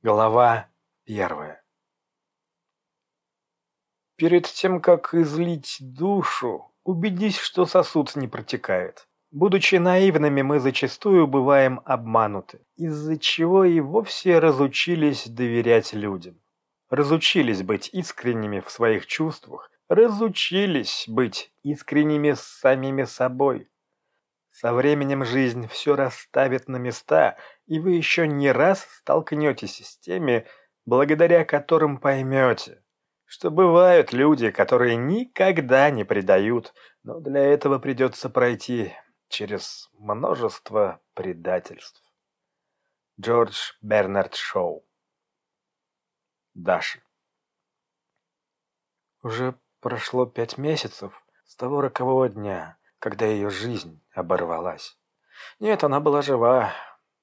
Глава первая Перед тем, как излить душу, убедись, что сосуд не протекает. Будучи наивными, мы зачастую бываем обмануты, из-за чего и вовсе разучились доверять людям. Разучились быть искренними в своих чувствах, разучились быть искренними с самими собой. Со временем жизнь все расставит на места, и вы еще не раз столкнетесь с теми, благодаря которым поймете, что бывают люди, которые никогда не предают, но для этого придется пройти через множество предательств. Джордж Бернард Шоу. Даша. Уже прошло пять месяцев с того рокового дня, когда ее жизнь оборвалась. Нет, она была жива,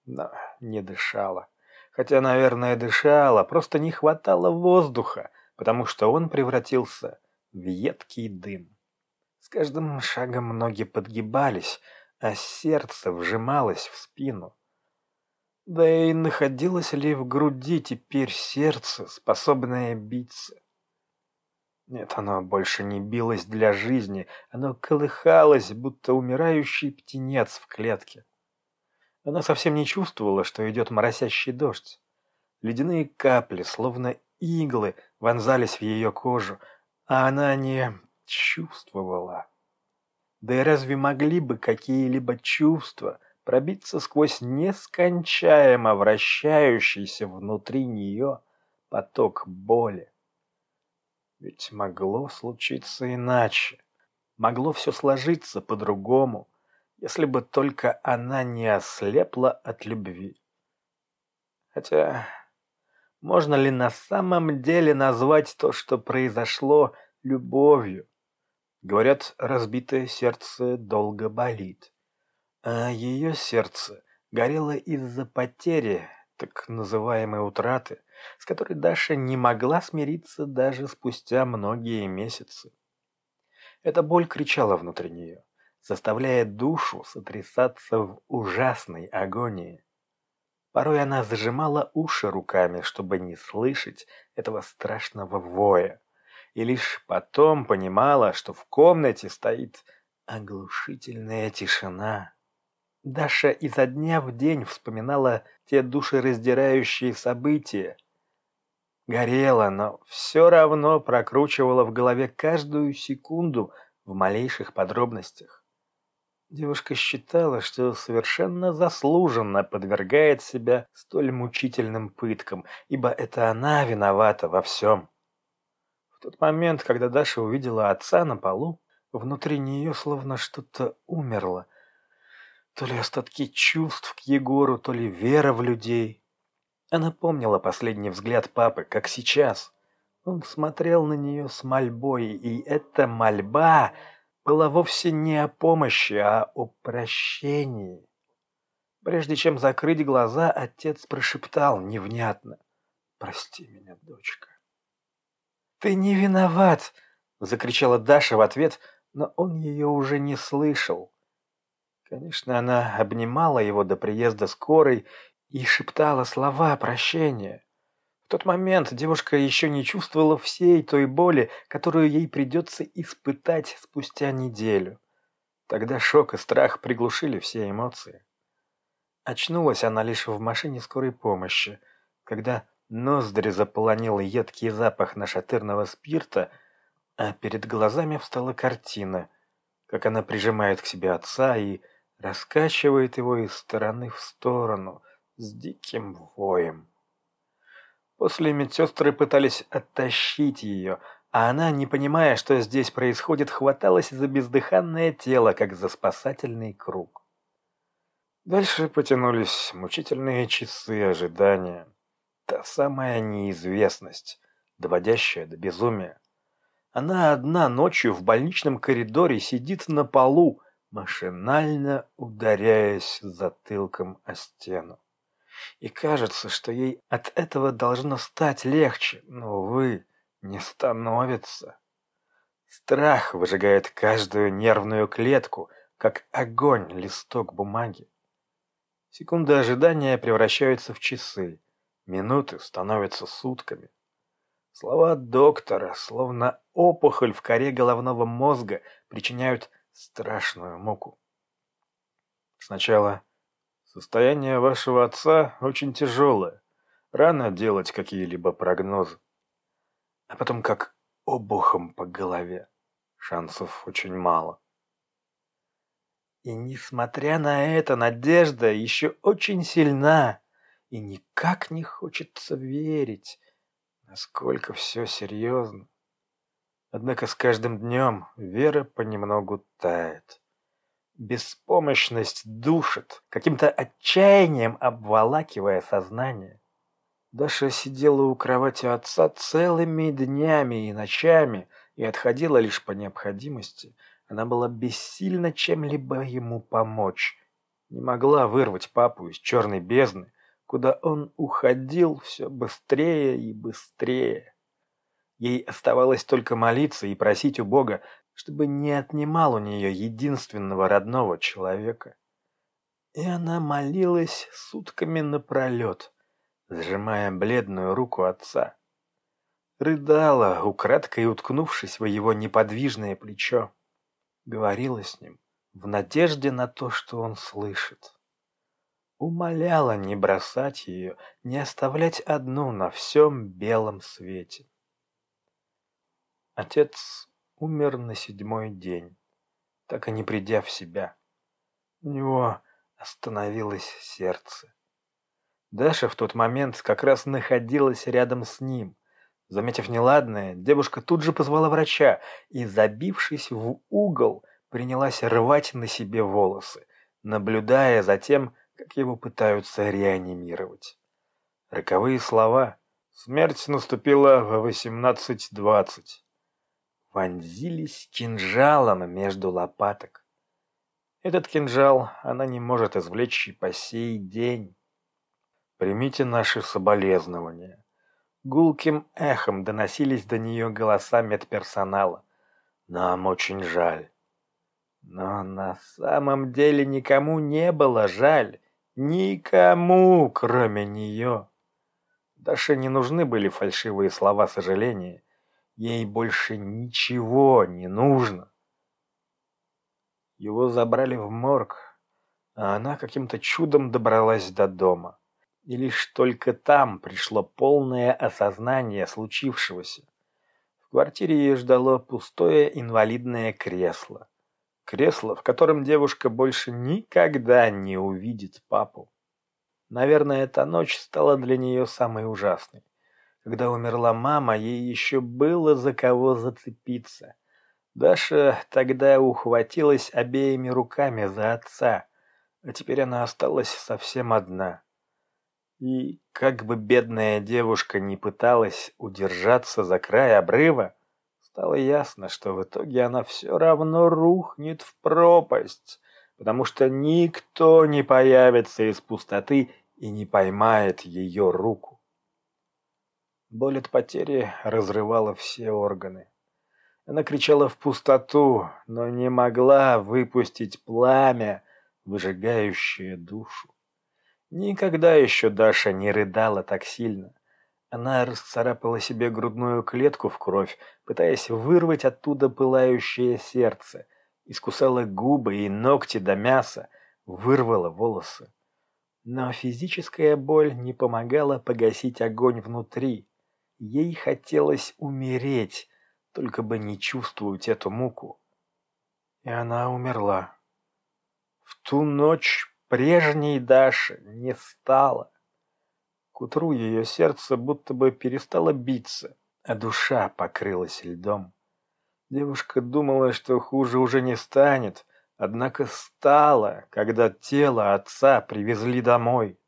но не дышала. Хотя, наверное, дышала, просто не хватало воздуха, потому что он превратился в едкий дым. С каждым шагом ноги подгибались, а сердце вжималось в спину. Да и находилось ли в груди теперь сердце, способное биться? Нет, оно больше не билось для жизни, оно колыхалось, будто умирающий птенец в клетке. Она совсем не чувствовала, что идет моросящий дождь. Ледяные капли, словно иглы, вонзались в ее кожу, а она не чувствовала. Да и разве могли бы какие-либо чувства пробиться сквозь нескончаемо вращающийся внутри нее поток боли? Ведь могло случиться иначе. Могло все сложиться по-другому, если бы только она не ослепла от любви. Хотя, можно ли на самом деле назвать то, что произошло, любовью? Говорят, разбитое сердце долго болит. А ее сердце горело из-за потери, так называемой утраты, с которой Даша не могла смириться даже спустя многие месяцы. Эта боль кричала внутри нее, заставляя душу сотрясаться в ужасной агонии. Порой она зажимала уши руками, чтобы не слышать этого страшного воя, и лишь потом понимала, что в комнате стоит оглушительная тишина. Даша изо дня в день вспоминала те душераздирающие события, горела, но все равно прокручивала в голове каждую секунду в малейших подробностях. Девушка считала, что совершенно заслуженно подвергает себя столь мучительным пыткам, ибо это она виновата во всем. В тот момент, когда Даша увидела отца на полу, внутри нее словно что-то умерло. То ли остатки чувств к Егору, то ли вера в людей. Она помнила последний взгляд папы, как сейчас. Он смотрел на нее с мольбой, и эта мольба была вовсе не о помощи, а о прощении. Прежде чем закрыть глаза, отец прошептал невнятно. «Прости меня, дочка». «Ты не виноват!» — закричала Даша в ответ, но он ее уже не слышал. Конечно, она обнимала его до приезда скорой и шептала слова прощения. В тот момент девушка еще не чувствовала всей той боли, которую ей придется испытать спустя неделю. Тогда шок и страх приглушили все эмоции. Очнулась она лишь в машине скорой помощи, когда ноздри заполонил едкий запах нашатырного спирта, а перед глазами встала картина, как она прижимает к себе отца и раскачивает его из стороны в сторону – с диким воем. После медсестры пытались оттащить ее, а она, не понимая, что здесь происходит, хваталась за бездыханное тело, как за спасательный круг. Дальше потянулись мучительные часы ожидания. Та самая неизвестность, доводящая до безумия. Она одна ночью в больничном коридоре сидит на полу, машинально ударяясь затылком о стену. И кажется, что ей от этого должно стать легче, но, увы, не становится. Страх выжигает каждую нервную клетку, как огонь листок бумаги. Секунды ожидания превращаются в часы, Минуты становятся сутками. Слова доктора, словно опухоль в коре головного мозга, причиняют страшную муку. Сначала состояние вашего отца очень тяжелое. Рано делать какие-либо прогнозы. А потом как обухом по голове. Шансов очень мало. И несмотря на это, надежда еще очень сильна. И никак не хочется верить, насколько все серьезно. Однако с каждым днем вера понемногу тает. Беспомощность душит, каким-то отчаянием обволакивая сознание. Даша сидела у кровати отца целыми днями и ночами и отходила лишь по необходимости. Она была бессильна чем-либо ему помочь. Не могла вырвать папу из черной бездны, куда он уходил все быстрее и быстрее. Ей оставалось только молиться и просить у Бога, чтобы не отнимал у нее единственного родного человека. И она молилась сутками напролет, сжимая бледную руку отца. Рыдала, украдкой уткнувшись в его неподвижное плечо. Говорила с ним в надежде на то, что он слышит. Умоляла не бросать ее, не оставлять одну на всем белом свете. Отец умер на седьмой день, так и не придя в себя. У него остановилось сердце. Даша в тот момент как раз находилась рядом с ним. Заметив неладное, девушка тут же позвала врача и, забившись в угол, принялась рвать на себе волосы, наблюдая за тем, как его пытаются реанимировать. Роковые слова «Смерть наступила в 18.20» вонзились кинжалом между лопаток. Этот кинжал она не может извлечь и по сей день. Примите наши соболезнования. Гулким эхом доносились до нее голоса медперсонала. Нам очень жаль. Но на самом деле никому не было жаль. Никому, кроме нее. Даше не нужны были фальшивые слова сожаления. Ей больше ничего не нужно. Его забрали в морг, а она каким-то чудом добралась до дома. И лишь только там пришло полное осознание случившегося. В квартире ее ждало пустое инвалидное кресло. Кресло, в котором девушка больше никогда не увидит папу. Наверное, эта ночь стала для нее самой ужасной. Когда умерла мама, ей еще было за кого зацепиться. Даша тогда ухватилась обеими руками за отца, а теперь она осталась совсем одна. И как бы бедная девушка не пыталась удержаться за край обрыва, стало ясно, что в итоге она все равно рухнет в пропасть, потому что никто не появится из пустоты и не поймает ее руку. Боль от потери разрывала все органы. Она кричала в пустоту, но не могла выпустить пламя, выжигающее душу. Никогда еще Даша не рыдала так сильно. Она расцарапала себе грудную клетку в кровь, пытаясь вырвать оттуда пылающее сердце, искусала губы и ногти до мяса, вырвала волосы. Но физическая боль не помогала погасить огонь внутри. Ей хотелось умереть, только бы не чувствовать эту муку. И она умерла. В ту ночь прежней Даши не стало. К утру ее сердце будто бы перестало биться, а душа покрылась льдом. Девушка думала, что хуже уже не станет, однако стало, когда тело отца привезли домой.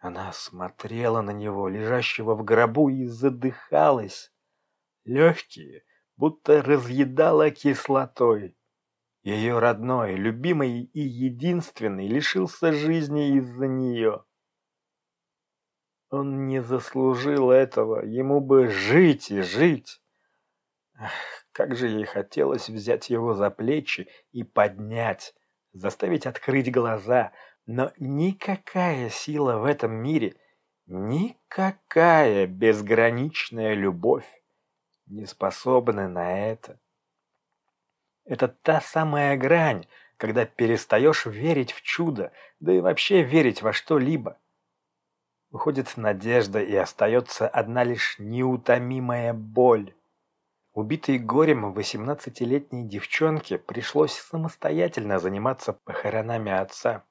Она смотрела на него, лежащего в гробу, и задыхалась. Легкие, будто разъедала кислотой. Ее родной, любимый и единственный лишился жизни из-за нее. Он не заслужил этого, ему бы жить и жить. Ах, как же ей хотелось взять его за плечи и поднять, заставить открыть глаза — но никакая сила в этом мире Никакая безграничная любовь не способна на это. Это та самая грань, когда перестаешь верить в чудо, да и вообще верить во что-либо. Уходит надежда, и остается одна лишь неутомимая боль. Убитой горем восемнадцатилетней девчонке пришлось самостоятельно заниматься похоронами отца.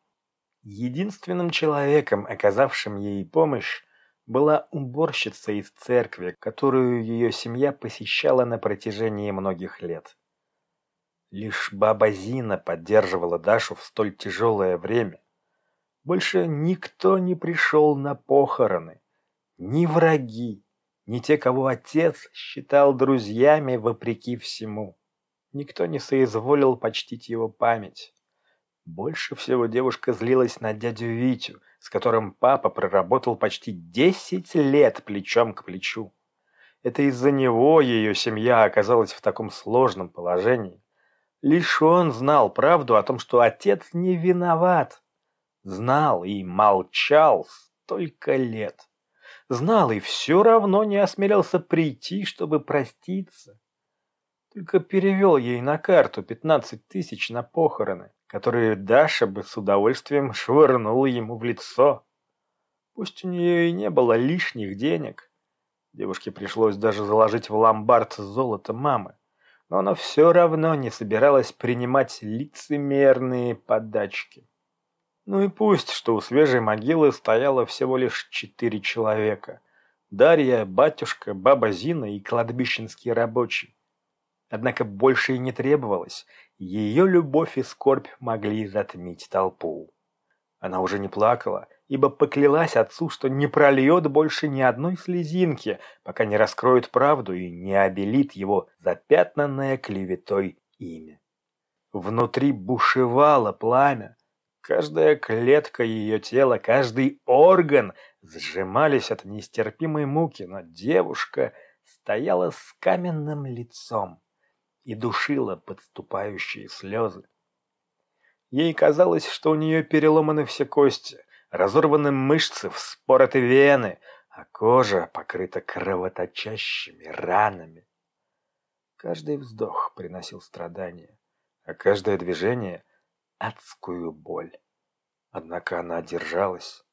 Единственным человеком, оказавшим ей помощь, была уборщица из церкви, которую ее семья посещала на протяжении многих лет. Лишь баба Зина поддерживала Дашу в столь тяжелое время. Больше никто не пришел на похороны. Ни враги, ни те, кого отец считал друзьями вопреки всему. Никто не соизволил почтить его память. Больше всего девушка злилась на дядю Витю, с которым папа проработал почти десять лет плечом к плечу. Это из-за него ее семья оказалась в таком сложном положении. Лишь он знал правду о том, что отец не виноват. Знал и молчал столько лет. Знал и все равно не осмелился прийти, чтобы проститься. Только перевел ей на карту пятнадцать тысяч на похороны, которые Даша бы с удовольствием швырнула ему в лицо. Пусть у нее и не было лишних денег. Девушке пришлось даже заложить в ломбард золото мамы но она все равно не собиралась принимать лицемерные подачки. Ну и пусть, что у свежей могилы стояло всего лишь четыре человека. Дарья, батюшка, баба Зина и кладбищенский рабочий. Однако больше и не требовалось. Ее любовь и скорбь могли затмить толпу. Она уже не плакала, ибо поклялась отцу, что не прольет больше ни одной слезинки, пока не раскроет правду и не обелит его запятнанное клеветой имя. Внутри бушевало пламя. Каждая клетка ее тела, каждый орган сжимались от нестерпимой муки, но девушка стояла с каменным лицом и душила подступающие слезы. Ей казалось, что у нее переломаны все кости, разорваны мышцы, вспороты вены, а кожа покрыта кровоточащими ранами. Каждый вздох приносил страдания, а каждое движение — адскую боль. Однако она держалась,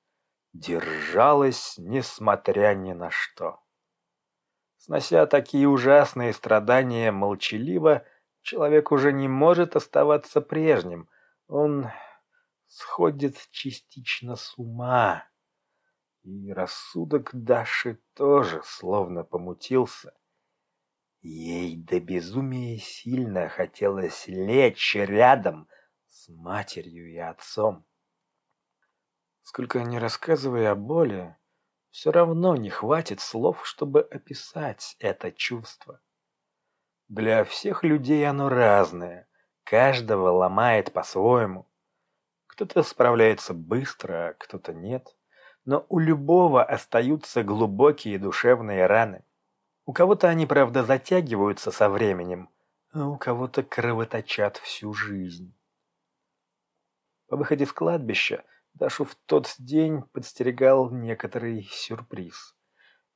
держалась, несмотря ни на что. Снося такие ужасные страдания молчаливо, человек уже не может оставаться прежним. Он сходит частично с ума. И рассудок Даши тоже словно помутился. Ей до безумия сильно хотелось лечь рядом с матерью и отцом. Сколько ни рассказывая о боли, все равно не хватит слов, чтобы описать это чувство. Для всех людей оно разное, каждого ломает по-своему. Кто-то справляется быстро, а кто-то нет. Но у любого остаются глубокие душевные раны. У кого-то они, правда, затягиваются со временем, а у кого-то кровоточат всю жизнь. По выходе с кладбища Дашу в тот день подстерегал некоторый сюрприз.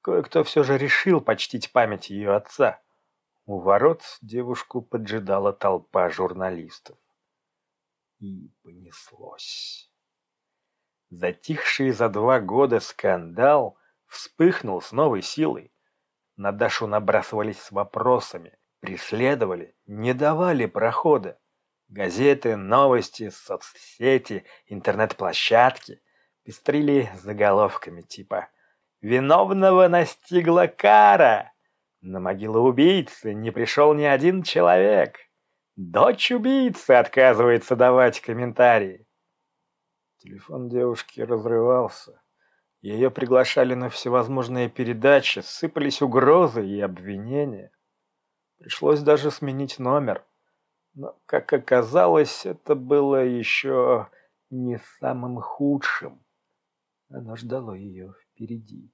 Кое-кто все же решил почтить память ее отца. У ворот девушку поджидала толпа журналистов и понеслось. Затихший за два года скандал вспыхнул с новой силой. На Дашу набрасывались с вопросами, преследовали, не давали прохода. Газеты, новости, соцсети, интернет-площадки пестрили заголовками типа «Виновного настигла кара!» На могилу убийцы не пришел ни один человек. Дочь убийцы отказывается давать комментарии. Телефон девушки разрывался. Ее приглашали на всевозможные передачи, сыпались угрозы и обвинения. Пришлось даже сменить номер. Но, как оказалось, это было еще не самым худшим. Оно ждало ее впереди.